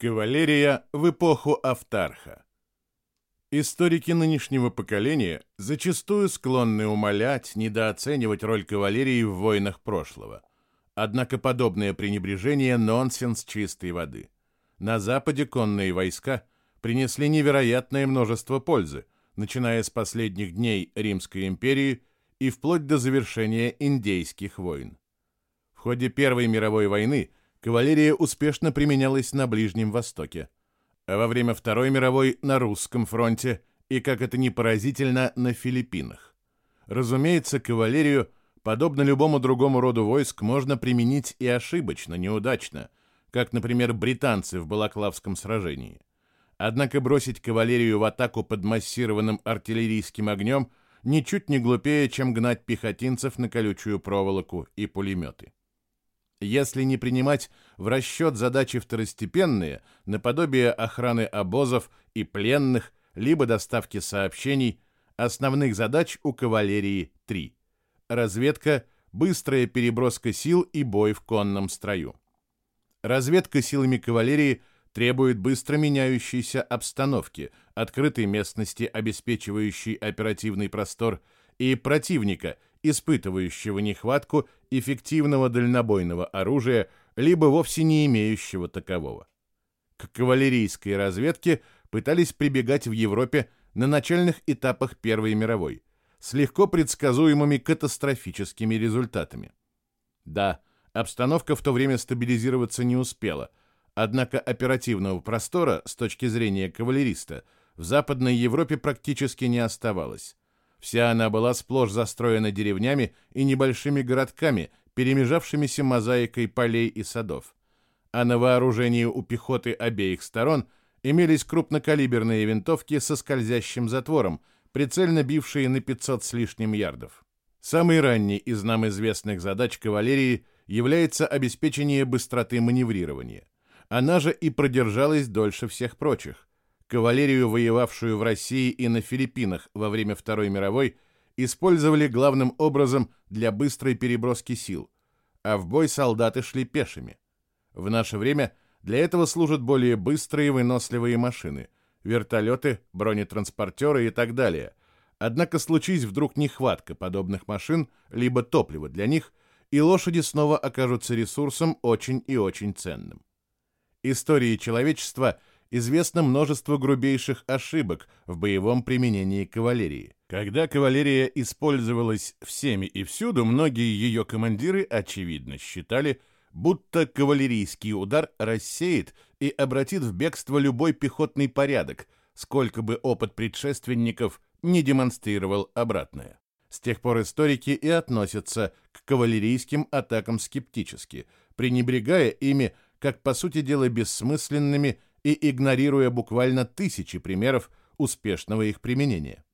Кавалерия в эпоху Автарха. Историки нынешнего поколения зачастую склонны умалять, недооценивать роль кавалерии в войнах прошлого. Однако подобное пренебрежение – нонсенс чистой воды. На Западе конные войска принесли невероятное множество пользы, начиная с последних дней Римской империи и вплоть до завершения Индейских войн. В ходе Первой мировой войны – кавалерия успешно применялась на Ближнем Востоке, а во время Второй мировой на Русском фронте и, как это ни поразительно, на Филиппинах. Разумеется, кавалерию, подобно любому другому роду войск, можно применить и ошибочно, неудачно, как, например, британцы в Балаклавском сражении. Однако бросить кавалерию в атаку под массированным артиллерийским огнем ничуть не глупее, чем гнать пехотинцев на колючую проволоку и пулеметы. Если не принимать в расчет задачи второстепенные, наподобие охраны обозов и пленных, либо доставки сообщений, основных задач у кавалерии три: Разведка, быстрая переброска сил и бой в конном строю. Разведка силами кавалерии требует быстро меняющейся обстановки, открытой местности, обеспечивающей оперативный простор, и противника – испытывающего нехватку эффективного дальнобойного оружия, либо вовсе не имеющего такового. К кавалерийской разведке пытались прибегать в Европе на начальных этапах Первой мировой, с легко предсказуемыми катастрофическими результатами. Да, обстановка в то время стабилизироваться не успела, однако оперативного простора с точки зрения кавалериста в Западной Европе практически не оставалось. Вся она была сплошь застроена деревнями и небольшими городками, перемежавшимися мозаикой полей и садов. А на вооружении у пехоты обеих сторон имелись крупнокалиберные винтовки со скользящим затвором, прицельно бившие на 500 с лишним ярдов. Самой ранней из нам известных задач кавалерии является обеспечение быстроты маневрирования. Она же и продержалась дольше всех прочих. Кавалерию, воевавшую в России и на Филиппинах во время Второй мировой, использовали главным образом для быстрой переброски сил, а в бой солдаты шли пешими. В наше время для этого служат более быстрые выносливые машины, вертолеты, бронетранспортеры и так далее. Однако случись вдруг нехватка подобных машин, либо топлива для них, и лошади снова окажутся ресурсом очень и очень ценным. Истории человечества – известно множество грубейших ошибок в боевом применении кавалерии. Когда кавалерия использовалась всеми и всюду, многие ее командиры, очевидно, считали, будто кавалерийский удар рассеет и обратит в бегство любой пехотный порядок, сколько бы опыт предшественников не демонстрировал обратное. С тех пор историки и относятся к кавалерийским атакам скептически, пренебрегая ими как, по сути дела, бессмысленными и игнорируя буквально тысячи примеров успешного их применения.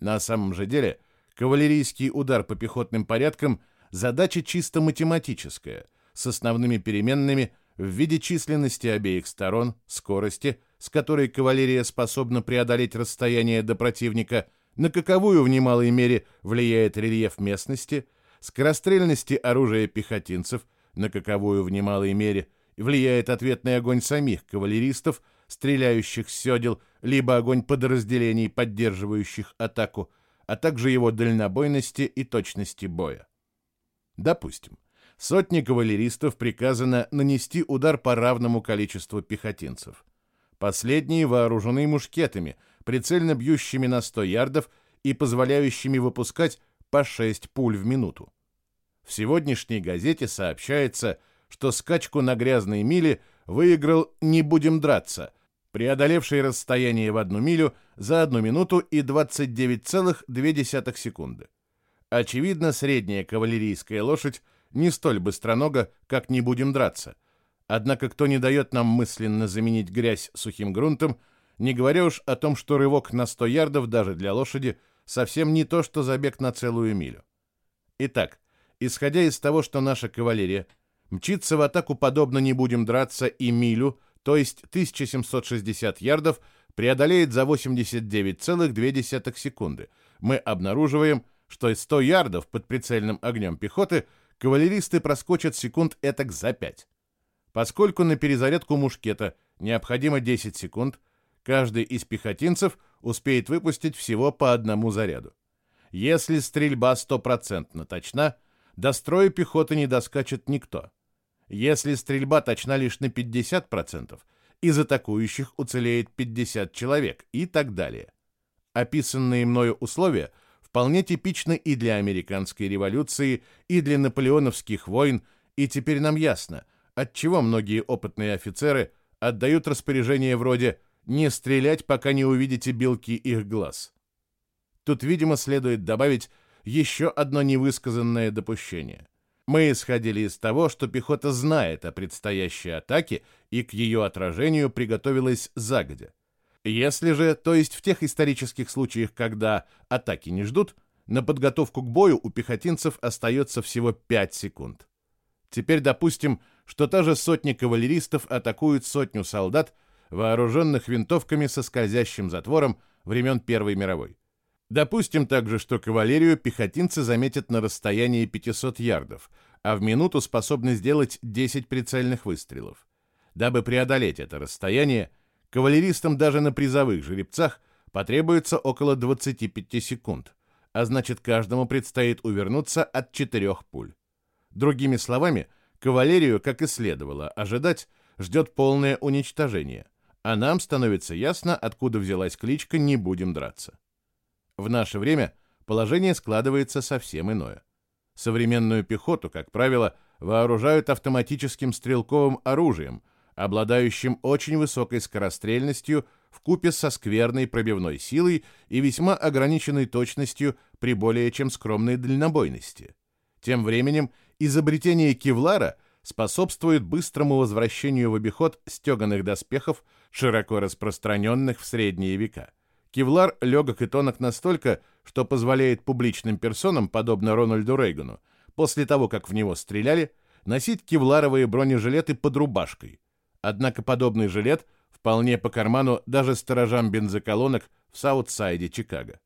На самом же деле, кавалерийский удар по пехотным порядкам – задача чисто математическая, с основными переменными в виде численности обеих сторон, скорости, с которой кавалерия способна преодолеть расстояние до противника, на каковую в немалой мере влияет рельеф местности, скорострельности оружия пехотинцев, на каковую в немалой мере – влияет ответный огонь самих кавалеристов, стреляющих с седел, либо огонь подразделений, поддерживающих атаку, а также его дальнобойности и точности боя. Допустим, сотне кавалеристов приказано нанести удар по равному количеству пехотинцев. Последние вооружены мушкетами, прицельно бьющими на 100 ярдов и позволяющими выпускать по 6 пуль в минуту. В сегодняшней газете сообщается, что скачку на грязной миле выиграл «Не будем драться», преодолевший расстояние в одну милю за одну минуту и 29,2 секунды. Очевидно, средняя кавалерийская лошадь не столь быстронога, как «Не будем драться». Однако кто не дает нам мысленно заменить грязь сухим грунтом, не говоря уж о том, что рывок на 100 ярдов даже для лошади совсем не то, что забег на целую милю. Итак, исходя из того, что наша кавалерия Мчиться в атаку подобно не будем драться и милю, то есть 1760 ярдов, преодолеет за 89,2 секунды. Мы обнаруживаем, что из 100 ярдов под прицельным огнем пехоты кавалеристы проскочат секунд этак за 5. Поскольку на перезарядку мушкета необходимо 10 секунд, каждый из пехотинцев успеет выпустить всего по одному заряду. Если стрельба стопроцентно точна, до строя пехоты не доскачет никто. Если стрельба точна лишь на 50%, из атакующих уцелеет 50 человек и так далее. Описанные мною условия вполне типичны и для американской революции, и для наполеоновских войн, и теперь нам ясно, отчего многие опытные офицеры отдают распоряжение вроде «не стрелять, пока не увидите белки их глаз». Тут, видимо, следует добавить еще одно невысказанное допущение. Мы исходили из того, что пехота знает о предстоящей атаке и к ее отражению приготовилась загодя. Если же, то есть в тех исторических случаях, когда атаки не ждут, на подготовку к бою у пехотинцев остается всего 5 секунд. Теперь допустим, что та же сотня кавалеристов атакует сотню солдат, вооруженных винтовками со скользящим затвором времен Первой мировой. Допустим также, что кавалерию пехотинцы заметят на расстоянии 500 ярдов, а в минуту способны сделать 10 прицельных выстрелов. Дабы преодолеть это расстояние, кавалеристам даже на призовых жеребцах потребуется около 25 секунд, а значит каждому предстоит увернуться от четырех пуль. Другими словами, кавалерию, как и следовало ожидать, ждет полное уничтожение, а нам становится ясно, откуда взялась кличка «Не будем драться». В наше время положение складывается совсем иное. Современную пехоту, как правило, вооружают автоматическим стрелковым оружием, обладающим очень высокой скорострельностью в купе со скверной пробивной силой и весьма ограниченной точностью при более чем скромной дальнобойности. Тем временем изобретение кевлара способствует быстрому возвращению в обиход стеганых доспехов, широко распространенных в средние века. Кевлар легок и тонок настолько, что позволяет публичным персонам, подобно Рональду Рейгану, после того, как в него стреляли, носить кевларовые бронежилеты под рубашкой. Однако подобный жилет вполне по карману даже сторожам бензоколонок в Саутсайде Чикаго.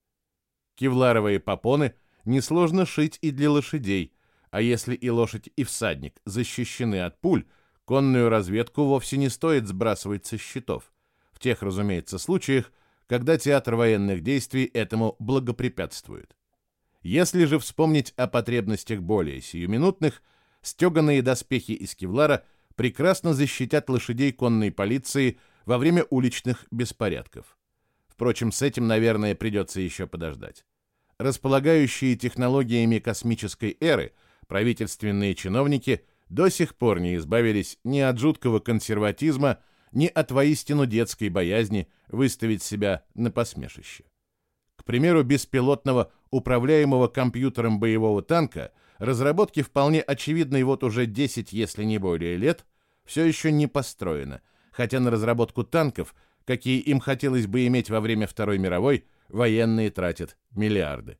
Кевларовые попоны несложно шить и для лошадей, а если и лошадь, и всадник защищены от пуль, конную разведку вовсе не стоит сбрасывать со счетов. В тех, разумеется, случаях, когда театр военных действий этому благопрепятствует. Если же вспомнить о потребностях более сиюминутных, стеганые доспехи из кевлара прекрасно защитят лошадей конной полиции во время уличных беспорядков. Впрочем, с этим, наверное, придется еще подождать. Располагающие технологиями космической эры правительственные чиновники до сих пор не избавились ни от жуткого консерватизма, ни от воистину детской боязни выставить себя на посмешище. К примеру, беспилотного управляемого компьютером боевого танка, разработки вполне очевидной вот уже 10, если не более лет, все еще не построено, хотя на разработку танков, какие им хотелось бы иметь во время Второй мировой, военные тратят миллиарды.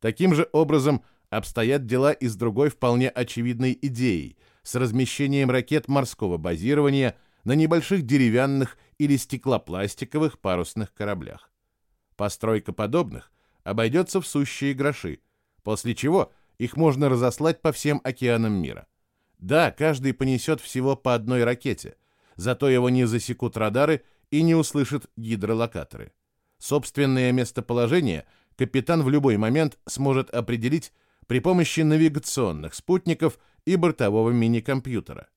Таким же образом обстоят дела и с другой вполне очевидной идеей, с размещением ракет морского базирования – на небольших деревянных или стеклопластиковых парусных кораблях. Постройка подобных обойдется в сущие гроши, после чего их можно разослать по всем океанам мира. Да, каждый понесет всего по одной ракете, зато его не засекут радары и не услышат гидролокаторы. Собственное местоположение капитан в любой момент сможет определить при помощи навигационных спутников и бортового мини-компьютера.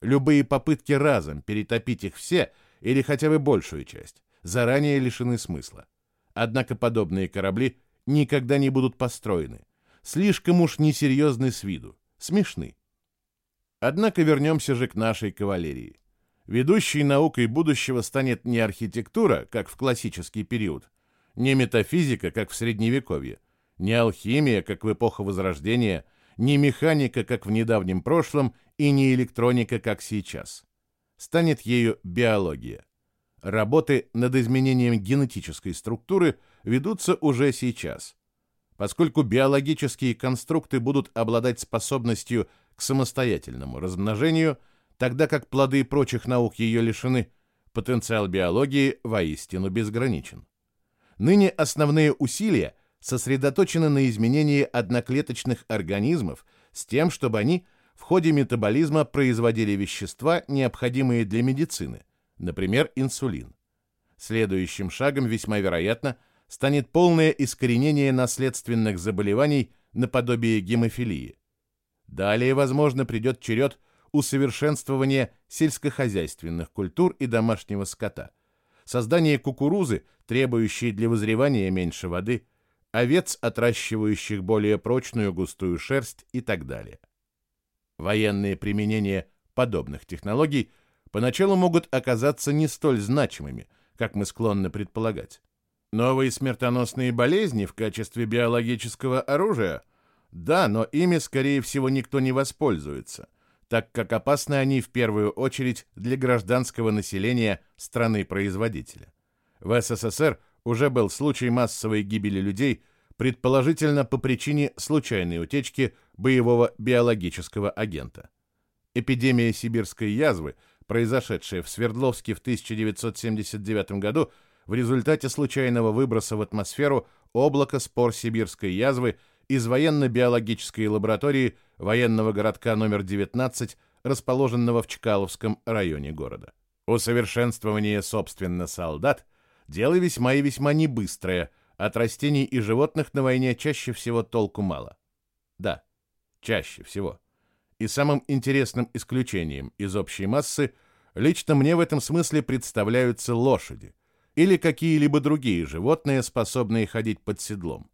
Любые попытки разом перетопить их все или хотя бы большую часть заранее лишены смысла. Однако подобные корабли никогда не будут построены. Слишком уж несерьезны с виду, смешны. Однако вернемся же к нашей кавалерии. Ведущей наукой будущего станет не архитектура, как в классический период, не метафизика, как в Средневековье, не алхимия, как в эпоху Возрождения – не механика, как в недавнем прошлом, и не электроника, как сейчас. Станет ею биология. Работы над изменением генетической структуры ведутся уже сейчас. Поскольку биологические конструкты будут обладать способностью к самостоятельному размножению, тогда как плоды прочих наук ее лишены, потенциал биологии воистину безграничен. Ныне основные усилия сосредоточены на изменении одноклеточных организмов с тем, чтобы они в ходе метаболизма производили вещества, необходимые для медицины, например, инсулин. Следующим шагом весьма вероятно станет полное искоренение наследственных заболеваний наподобие гемофилии. Далее, возможно, придет черед усовершенствования сельскохозяйственных культур и домашнего скота, создание кукурузы, требующей для вызревания меньше воды, овец, отращивающих более прочную густую шерсть и так далее. Военные применения подобных технологий поначалу могут оказаться не столь значимыми, как мы склонны предполагать. Новые смертоносные болезни в качестве биологического оружия? Да, но ими, скорее всего, никто не воспользуется, так как опасны они в первую очередь для гражданского населения страны-производителя. В СССР уже был случай массовой гибели людей, предположительно по причине случайной утечки боевого биологического агента. Эпидемия сибирской язвы, произошедшая в Свердловске в 1979 году, в результате случайного выброса в атмосферу облака спор сибирской язвы из военно-биологической лаборатории военного городка номер 19, расположенного в Чкаловском районе города. Усовершенствование, собственно, солдат – дело весьма и весьма небыстрое, от растений и животных на войне чаще всего толку мало. Да, чаще всего. И самым интересным исключением из общей массы лично мне в этом смысле представляются лошади или какие-либо другие животные, способные ходить под седлом.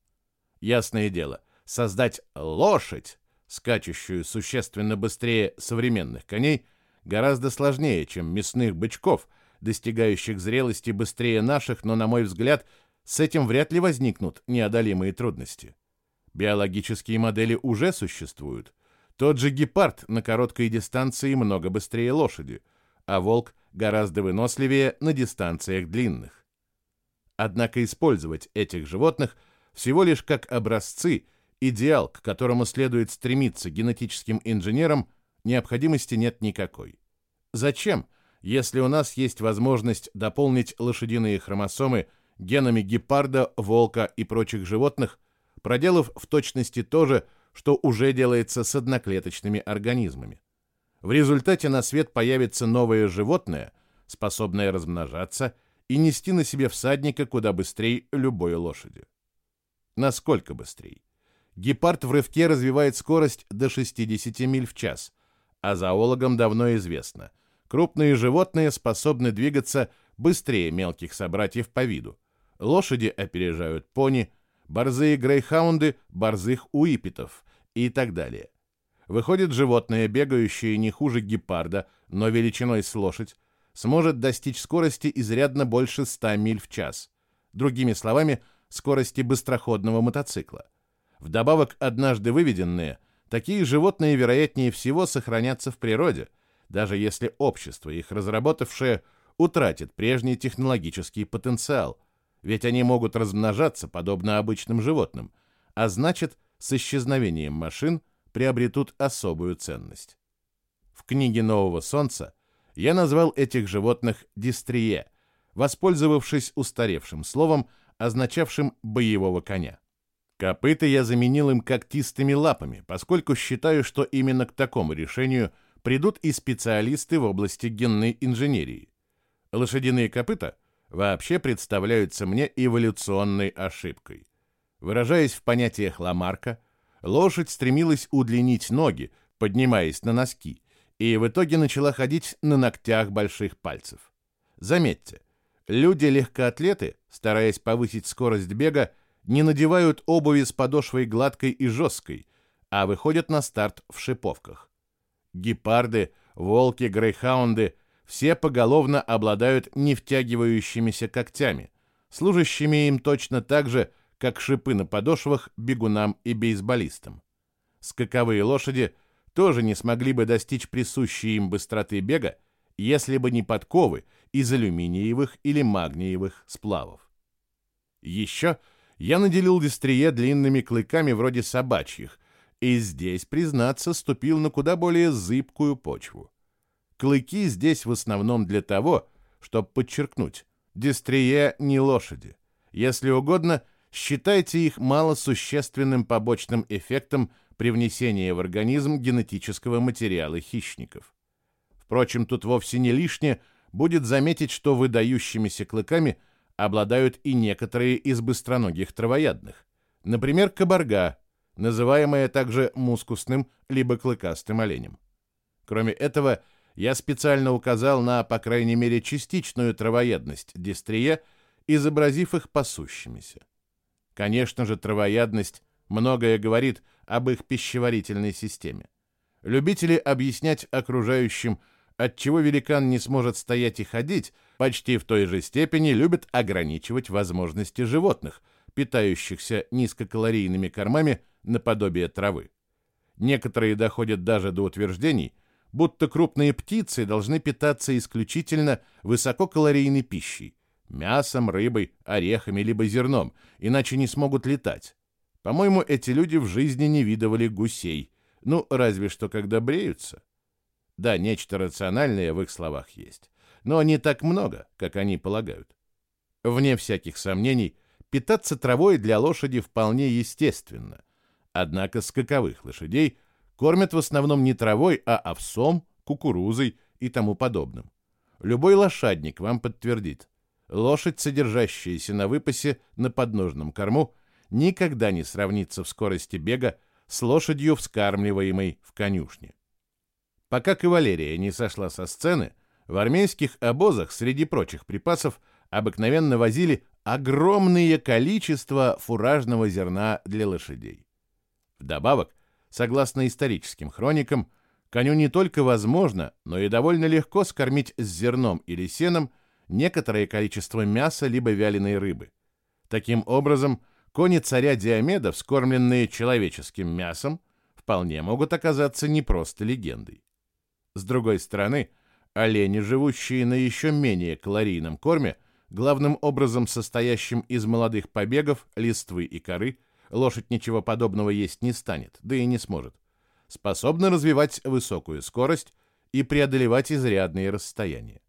Ясное дело, создать лошадь, скачущую существенно быстрее современных коней, гораздо сложнее, чем мясных бычков, достигающих зрелости быстрее наших, но, на мой взгляд, с этим вряд ли возникнут неодолимые трудности. Биологические модели уже существуют. Тот же гепард на короткой дистанции много быстрее лошади, а волк гораздо выносливее на дистанциях длинных. Однако использовать этих животных всего лишь как образцы, идеал, к которому следует стремиться генетическим инженерам, необходимости нет никакой. Зачем, если у нас есть возможность дополнить лошадиные хромосомы генами гепарда, волка и прочих животных, проделав в точности то же, что уже делается с одноклеточными организмами. В результате на свет появится новое животное, способное размножаться и нести на себе всадника куда быстрее любой лошади. Насколько быстрее? Гепард в рывке развивает скорость до 60 миль в час, а зоологам давно известно, крупные животные способны двигаться быстрее мелких собратьев по виду. Лошади опережают пони, борзые грейхаунды – борзых уипетов и так далее. Выходит, животное, бегающее не хуже гепарда, но величиной с лошадь, сможет достичь скорости изрядно больше 100 миль в час. Другими словами, скорости быстроходного мотоцикла. Вдобавок, однажды выведенные, такие животные, вероятнее всего, сохранятся в природе, даже если общество, их разработавшее, утратит прежний технологический потенциал, ведь они могут размножаться, подобно обычным животным, а значит, с исчезновением машин приобретут особую ценность. В книге «Нового солнца» я назвал этих животных дистрие, воспользовавшись устаревшим словом, означавшим боевого коня. Копыта я заменил им когтистыми лапами, поскольку считаю, что именно к такому решению придут и специалисты в области генной инженерии. Лошадиные копыта вообще представляются мне эволюционной ошибкой. Выражаясь в понятиях Ламарка, лошадь стремилась удлинить ноги, поднимаясь на носки, и в итоге начала ходить на ногтях больших пальцев. Заметьте, люди-легкоатлеты, стараясь повысить скорость бега, не надевают обуви с подошвой гладкой и жесткой, а выходят на старт в шиповках. Гепарды, волки, грейхаунды все поголовно обладают невтягивающимися когтями, служащими им точно так же, как шипы на подошвах бегунам и бейсболистам. Скаковые лошади тоже не смогли бы достичь присущей им быстроты бега, если бы не подковы из алюминиевых или магниевых сплавов. Еще я наделил дистрие длинными клыками вроде собачьих, и здесь, признаться, ступил на куда более зыбкую почву. Клыки здесь в основном для того, чтобы подчеркнуть, дистрие не лошади. Если угодно, считайте их малосущественным побочным эффектом при внесении в организм генетического материала хищников. Впрочем, тут вовсе не лишне будет заметить, что выдающимися клыками обладают и некоторые из быстроногих травоядных. Например, кабарга, называемая также мускусным либо клыкастым оленем. Кроме этого, я специально указал на, по крайней мере, частичную травоядность дистрия, изобразив их пасущимися. Конечно же, травоядность многое говорит об их пищеварительной системе. Любители объяснять окружающим, отчего великан не сможет стоять и ходить, почти в той же степени любят ограничивать возможности животных, питающихся низкокалорийными кормами наподобие травы. Некоторые доходят даже до утверждений, будто крупные птицы должны питаться исключительно высококалорийной пищей, мясом, рыбой, орехами либо зерном, иначе не смогут летать. По-моему, эти люди в жизни не видывали гусей, ну, разве что когда бреются. Да, нечто рациональное в их словах есть, но не так много, как они полагают. Вне всяких сомнений, питаться травой для лошади вполне естественно. Однако скаковых лошадей кормят в основном не травой, а овсом, кукурузой и тому подобным. Любой лошадник вам подтвердит. Лошадь, содержащаяся на выпасе на подножном корму, никогда не сравнится в скорости бега с лошадью, вскармливаемой в конюшне. Пока кавалерия не сошла со сцены, в армейских обозах среди прочих припасов обыкновенно возили огромное количество фуражного зерна для лошадей. Вдобавок, согласно историческим хроникам, коню не только возможно, но и довольно легко скормить с зерном или сеном некоторое количество мяса либо вяленой рыбы. Таким образом, кони царя Диомеда, вскормленные человеческим мясом, вполне могут оказаться не просто легендой. С другой стороны, олени, живущие на еще менее калорийном корме, главным образом состоящим из молодых побегов, листвы и коры, лошадь ничего подобного есть не станет, да и не сможет, способны развивать высокую скорость и преодолевать изрядные расстояния.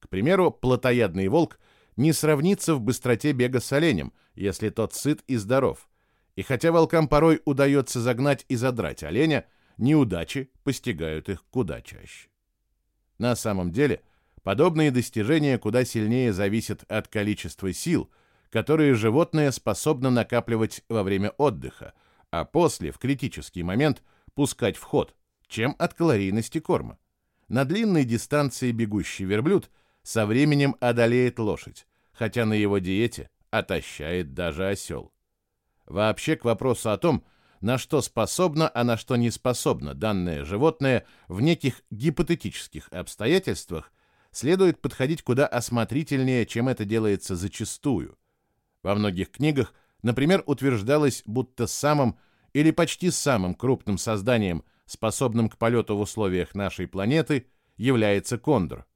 К примеру, плотоядный волк не сравнится в быстроте бега с оленем, если тот сыт и здоров. И хотя волкам порой удается загнать и задрать оленя, неудачи постигают их куда чаще. На самом деле, подобные достижения куда сильнее зависят от количества сил, которые животное способно накапливать во время отдыха, а после, в критический момент, пускать в ход, чем от калорийности корма. На длинной дистанции бегущий верблюд со временем одолеет лошадь, хотя на его диете отощает даже осел. Вообще к вопросу о том, на что способно, а на что не способно данное животное в неких гипотетических обстоятельствах, следует подходить куда осмотрительнее, чем это делается зачастую. Во многих книгах, например, утверждалось, будто самым или почти самым крупным созданием, способным к полету в условиях нашей планеты, является кондор.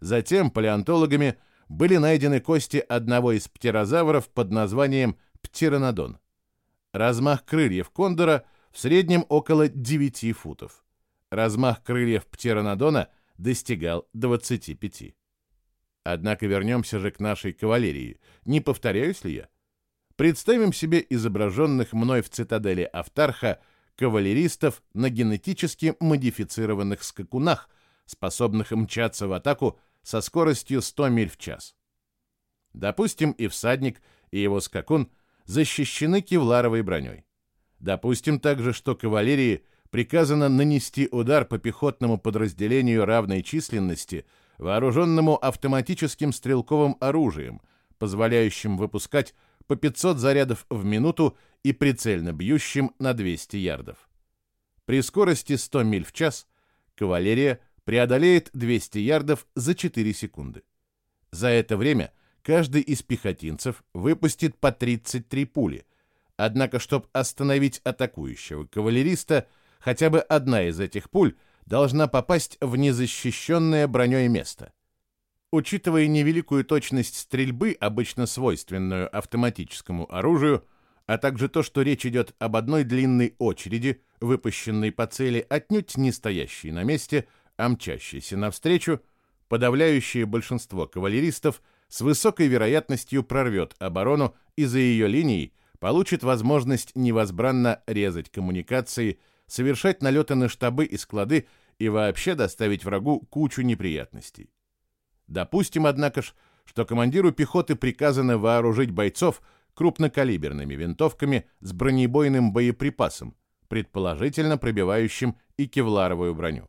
Затем палеонтологами были найдены кости одного из птерозавров под названием птеранодон. Размах крыльев кондора в среднем около 9 футов. Размах крыльев птеранодона достигал 25. Однако вернемся же к нашей кавалерии. Не повторяюсь ли я? Представим себе изображенных мной в цитадели Автарха кавалеристов на генетически модифицированных скакунах, способных мчаться в атаку со скоростью 100 миль в час. Допустим, и всадник, и его скакун – защищены кевларовой броней. Допустим также, что кавалерии приказано нанести удар по пехотному подразделению равной численности, вооруженному автоматическим стрелковым оружием, позволяющим выпускать по 500 зарядов в минуту и прицельно бьющим на 200 ярдов. При скорости 100 миль в час кавалерия преодолеет 200 ярдов за 4 секунды. За это время – каждый из пехотинцев выпустит по 33 пули. Однако, чтобы остановить атакующего кавалериста, хотя бы одна из этих пуль должна попасть в незащищенное броней место. Учитывая невеликую точность стрельбы, обычно свойственную автоматическому оружию, а также то, что речь идет об одной длинной очереди, выпущенной по цели отнюдь не стоящей на месте, а мчащейся навстречу, подавляющее большинство кавалеристов с высокой вероятностью прорвет оборону и за ее линией получит возможность невозбранно резать коммуникации, совершать налеты на штабы и склады и вообще доставить врагу кучу неприятностей. Допустим, однако ж, что командиру пехоты приказано вооружить бойцов крупнокалиберными винтовками с бронебойным боеприпасом, предположительно пробивающим и кевларовую броню.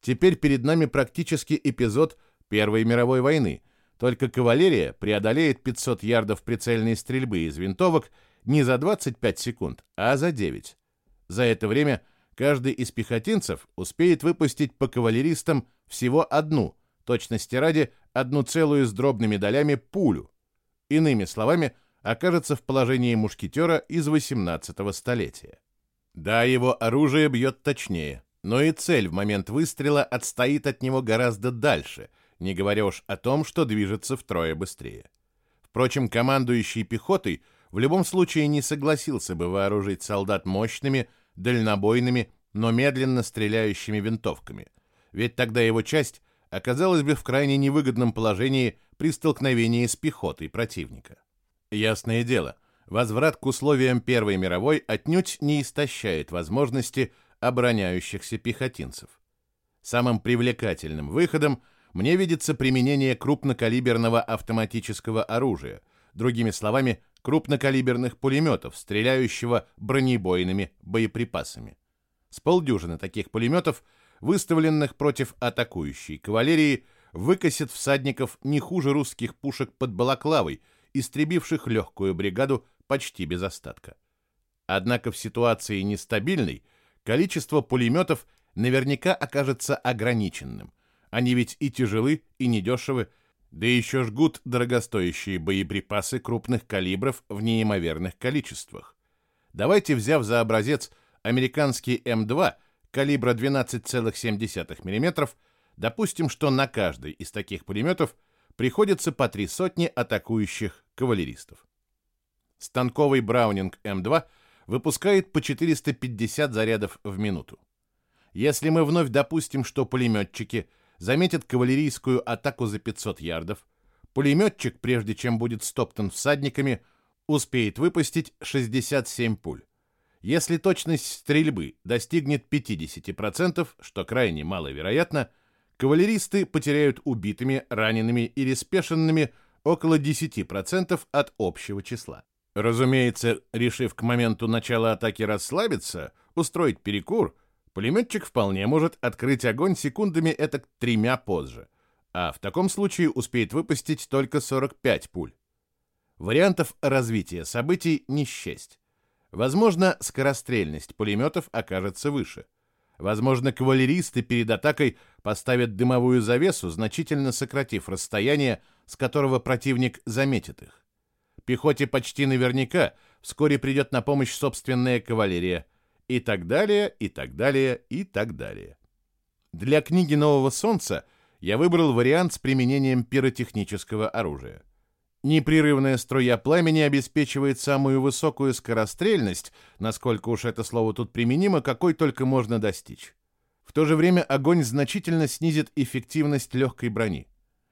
Теперь перед нами практически эпизод Первой мировой войны, только кавалерия преодолеет 500 ярдов прицельной стрельбы из винтовок не за 25 секунд, а за 9. За это время каждый из пехотинцев успеет выпустить по кавалеристам всего одну, точности ради, одну целую с дробными долями пулю. Иными словами, окажется в положении мушкетера из 18 столетия. Да, его оружие бьет точнее, но и цель в момент выстрела отстоит от него гораздо дальше, не говоря уж о том, что движется втрое быстрее. Впрочем, командующий пехотой в любом случае не согласился бы вооружить солдат мощными, дальнобойными, но медленно стреляющими винтовками, ведь тогда его часть оказалась бы в крайне невыгодном положении при столкновении с пехотой противника. Ясное дело, возврат к условиям Первой мировой отнюдь не истощает возможности обороняющихся пехотинцев. Самым привлекательным выходом мне видится применение крупнокалиберного автоматического оружия, другими словами, крупнокалиберных пулеметов, стреляющего бронебойными боеприпасами. С полдюжины таких пулеметов, выставленных против атакующей кавалерии, выкосит всадников не хуже русских пушек под Балаклавой – истребивших легкую бригаду почти без остатка. Однако в ситуации нестабильной количество пулеметов наверняка окажется ограниченным. Они ведь и тяжелы, и недешевы, да еще жгут дорогостоящие боеприпасы крупных калибров в неимоверных количествах. Давайте, взяв за образец американский М2 калибра 12,7 мм, допустим, что на каждый из таких пулеметов приходится по три сотни атакующих кавалеристов. Станковый Браунинг М2 выпускает по 450 зарядов в минуту. Если мы вновь допустим, что пулеметчики заметят кавалерийскую атаку за 500 ярдов, пулеметчик, прежде чем будет стоптан всадниками, успеет выпустить 67 пуль. Если точность стрельбы достигнет 50%, что крайне маловероятно, кавалеристы потеряют убитыми, ранеными или спешенными около 10% от общего числа. Разумеется, решив к моменту начала атаки расслабиться, устроить перекур, пулеметчик вполне может открыть огонь секундами это тремя позже, а в таком случае успеет выпустить только 45 пуль. Вариантов развития событий не счесть. Возможно, скорострельность пулеметов окажется выше. Возможно, кавалеристы перед атакой поставят дымовую завесу, значительно сократив расстояние с которого противник заметит их. Пехоте почти наверняка вскоре придет на помощь собственная кавалерия. И так далее, и так далее, и так далее. Для книги «Нового солнца» я выбрал вариант с применением пиротехнического оружия. Непрерывная струя пламени обеспечивает самую высокую скорострельность, насколько уж это слово тут применимо, какой только можно достичь. В то же время огонь значительно снизит эффективность легкой брони.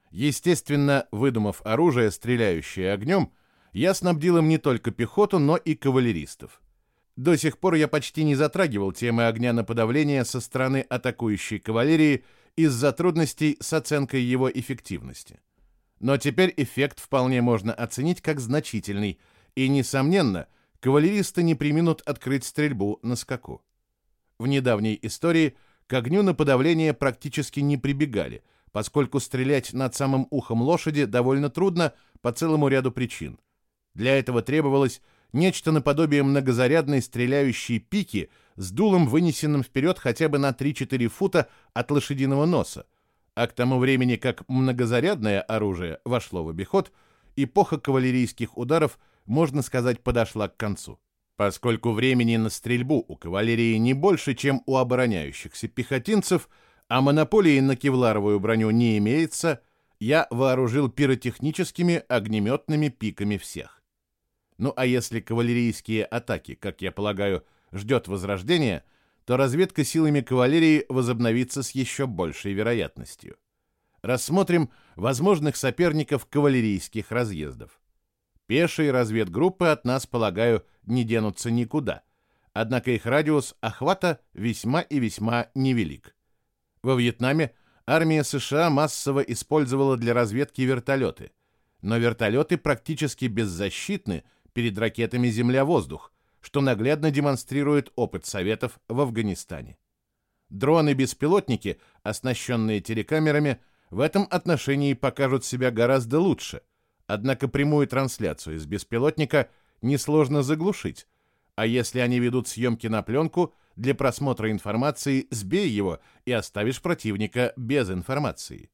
Естественно, выдумав оружие, стреляющее огнем, я снабдил им не только пехоту, но и кавалеристов. До сих пор я почти не затрагивал темы огня на подавление со стороны атакующей кавалерии из-за трудностей с оценкой его эффективности. Но теперь эффект вполне можно оценить как значительный, и, несомненно, кавалеристы не приминут открыть стрельбу на скаку. В недавней истории к огню на подавление практически не прибегали – поскольку стрелять над самым ухом лошади довольно трудно по целому ряду причин. Для этого требовалось нечто наподобие многозарядной стреляющей пики с дулом, вынесенным вперед хотя бы на 3-4 фута от лошадиного носа. А к тому времени, как многозарядное оружие вошло в обиход, эпоха кавалерийских ударов, можно сказать, подошла к концу. Поскольку времени на стрельбу у кавалерии не больше, чем у обороняющихся пехотинцев – а монополии на кевларовую броню не имеется, я вооружил пиротехническими огнеметными пиками всех. Ну а если кавалерийские атаки, как я полагаю, ждет возрождения, то разведка силами кавалерии возобновится с еще большей вероятностью. Рассмотрим возможных соперников кавалерийских разъездов. Пешие разведгруппы от нас, полагаю, не денутся никуда, однако их радиус охвата весьма и весьма невелик. Во Вьетнаме армия США массово использовала для разведки вертолеты. Но вертолеты практически беззащитны перед ракетами «Земля-воздух», что наглядно демонстрирует опыт Советов в Афганистане. Дроны-беспилотники, оснащенные телекамерами, в этом отношении покажут себя гораздо лучше, однако прямую трансляцию из беспилотника несложно заглушить, а если они ведут съемки на пленку, для просмотра информации сбей его и оставишь противника без информации.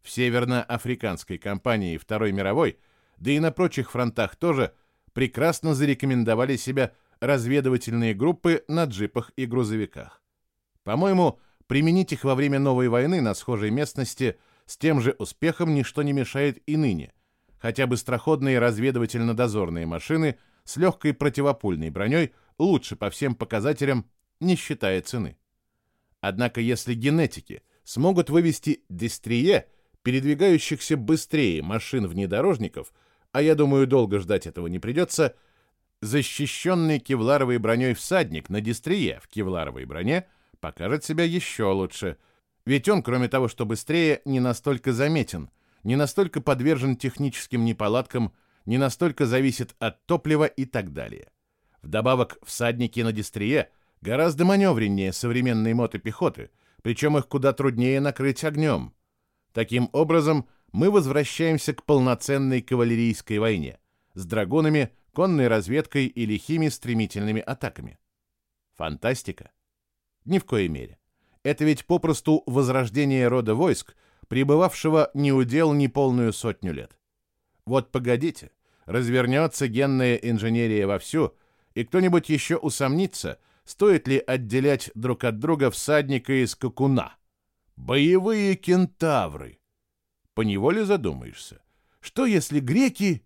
В северноафриканской кампании Второй мировой, да и на прочих фронтах тоже, прекрасно зарекомендовали себя разведывательные группы на джипах и грузовиках. По-моему, применить их во время новой войны на схожей местности с тем же успехом ничто не мешает и ныне. Хотя бы быстроходные разведывательно-дозорные машины с легкой противопульной броней лучше по всем показателям, не считая цены. Однако если генетики смогут вывести дистрие, передвигающихся быстрее машин-внедорожников, а я думаю, долго ждать этого не придется, защищенный кевларовой броней всадник на дистрие в кевларовой броне – покажет себя еще лучше. Ведь он, кроме того, что быстрее, не настолько заметен, не настолько подвержен техническим неполадкам, не настолько зависит от топлива и так далее. Вдобавок, всадники на дистрие гораздо маневреннее современной мотопехоты, причем их куда труднее накрыть огнем. Таким образом, мы возвращаемся к полноценной кавалерийской войне с драгунами, конной разведкой и лихими стремительными атаками. Фантастика. Ни в коей мере. Это ведь попросту возрождение рода войск, пребывавшего не удел ни полную сотню лет. Вот погодите, развернется генная инженерия вовсю, и кто-нибудь еще усомнится, стоит ли отделять друг от друга всадника и скакуна. Боевые кентавры! Поневоле задумаешься, что если греки